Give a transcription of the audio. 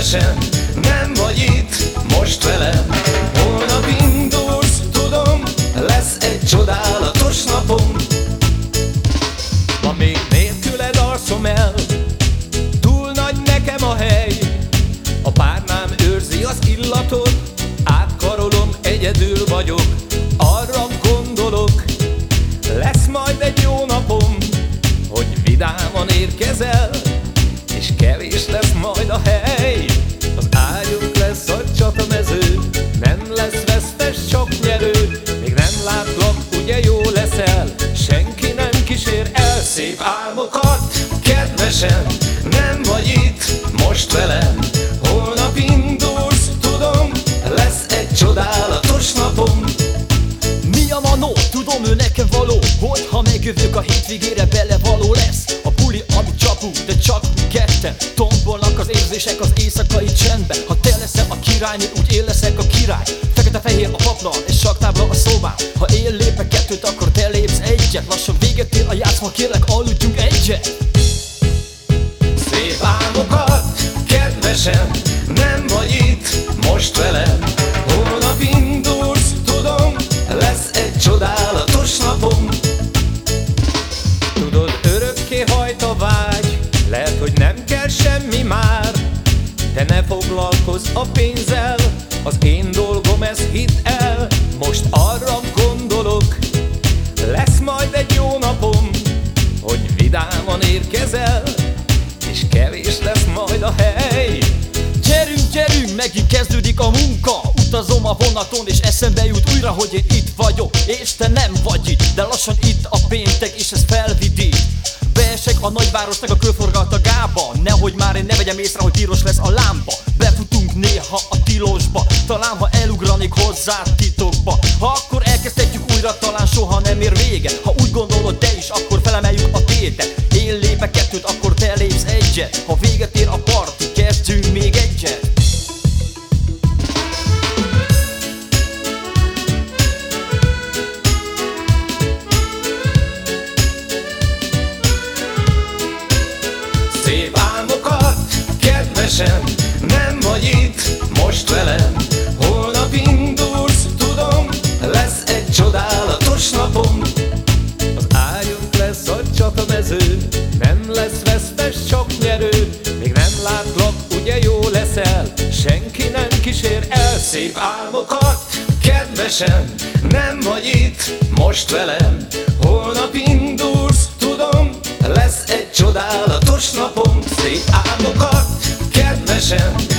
Kedvesem, nem vagy itt most velem Kedvesem, nem vagy itt most velem. Holnap indulsz, tudom Lesz egy csodálatos napom. Mi a manó? Tudom ő nekem való. Hogyha megjövök a hétvégére bele való lesz? A buli, ami csapunk, de csak mi ketten. Tombolnak az érzések az éjszakai csendben. Ha te leszel a királynő, úgy én leszek a király. Fekete-fehér a paplan, és saktábla a szobám. Ha én lépek kettőt, akkor te lépsz egyet. Lassan véget ér a játszma, kérlek aludjunk egyet kedvesem, nem vagy itt most velem. Holnap indulsz, tudom, lesz egy csodálatos napom. Tudod, örökké hajt a vágy, lehet, hogy nem kell semmi már. Te ne foglalkozz a pénzzel, az én dolgom, ez hidd el. Most arra gondolok, lesz majd egy megint kezdődik a munka. Utazom a vonaton és eszembe jut újra, hogy én itt vagyok. És te nem vagy itt, de lassan itt a péntek és ez felvidít Beesek a nagyvárosnak a körforgaltagába Nehogy már én ne vegyem észre, hogy piros lesz a lámpa. Befutunk néha a tilosba. Talán ha elugranék hozzá titokba. Ha akkor elkezdhetjük újra, talán soha nem ér vége. Ha úgy gondolod te is, akkor felemeljük a tétet. Én lépek kettőt, akkor te lépsz egyet. Ha véget ér a kedvesem, nem vagy itt most velem. Holnap indulsz, tudom, lesz egy csodálatos napom. Az ágyunk lesz a csatamező, nem lesz vesztes, csak nyerő. Még nem látlak, ugye jó leszel, senki nem kísér el Szép álmokat, kedvesem, nem vagy itt most velem. Holnap indulsz, tudom, lesz egy csodálatos napom. Szép álmokat, kedvesem,